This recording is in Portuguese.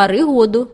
пары году